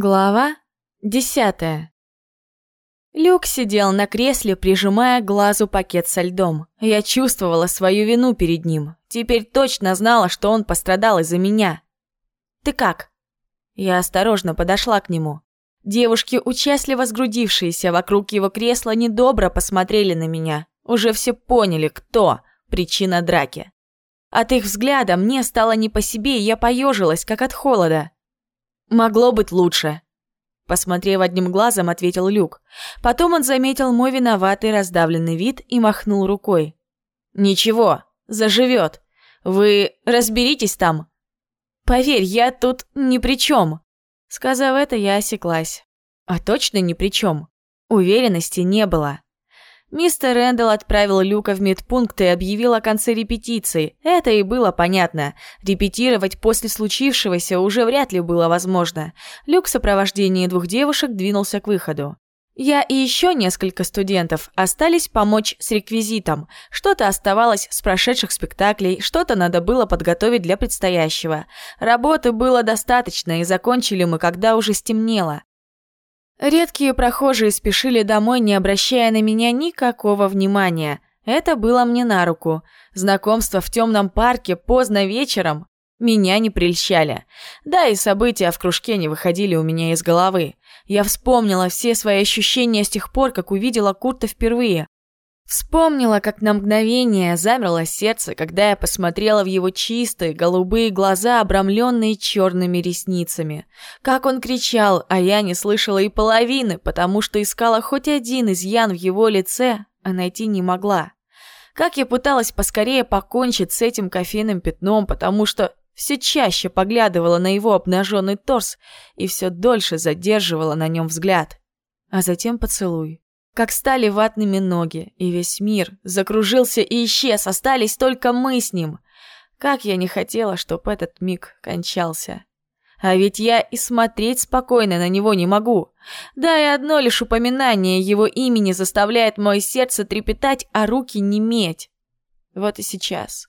Глава десятая. Люк сидел на кресле, прижимая к глазу пакет со льдом. Я чувствовала свою вину перед ним. Теперь точно знала, что он пострадал из-за меня. «Ты как?» Я осторожно подошла к нему. Девушки, участливо сгрудившиеся вокруг его кресла, недобро посмотрели на меня. Уже все поняли, кто причина драки. От их взгляда мне стало не по себе, и я поежилась, как от холода. «Могло быть лучше», – посмотрев одним глазом, ответил Люк. Потом он заметил мой виноватый раздавленный вид и махнул рукой. «Ничего, заживет. Вы разберитесь там». «Поверь, я тут ни при чем». Сказав это, я осеклась. А точно ни при чем. Уверенности не было. Мистер Рэндалл отправил Люка в медпункт и объявил о конце репетиции. Это и было понятно. Репетировать после случившегося уже вряд ли было возможно. Люк в сопровождении двух девушек двинулся к выходу. Я и еще несколько студентов остались помочь с реквизитом. Что-то оставалось с прошедших спектаклей, что-то надо было подготовить для предстоящего. Работы было достаточно, и закончили мы, когда уже стемнело. Редкие прохожие спешили домой, не обращая на меня никакого внимания. Это было мне на руку. Знакомства в темном парке поздно вечером меня не прельщали. Да и события в кружке не выходили у меня из головы. Я вспомнила все свои ощущения с тех пор, как увидела Курта впервые. Вспомнила, как на мгновение замерло сердце, когда я посмотрела в его чистые голубые глаза, обрамленные черными ресницами. Как он кричал, а я не слышала и половины, потому что искала хоть один изъян в его лице, а найти не могла. Как я пыталась поскорее покончить с этим кофейным пятном, потому что все чаще поглядывала на его обнаженный торс и все дольше задерживала на нем взгляд. А затем поцелуй как стали ватными ноги, и весь мир закружился и исчез, остались только мы с ним. Как я не хотела, чтоб этот миг кончался. А ведь я и смотреть спокойно на него не могу. Да и одно лишь упоминание его имени заставляет мое сердце трепетать, а руки неметь. Вот и сейчас.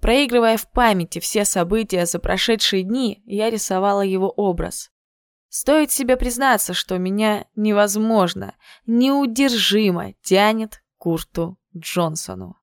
Проигрывая в памяти все события за прошедшие дни, я рисовала его образ. Стоит себе признаться, что меня невозможно, неудержимо тянет к Курту Джонсону.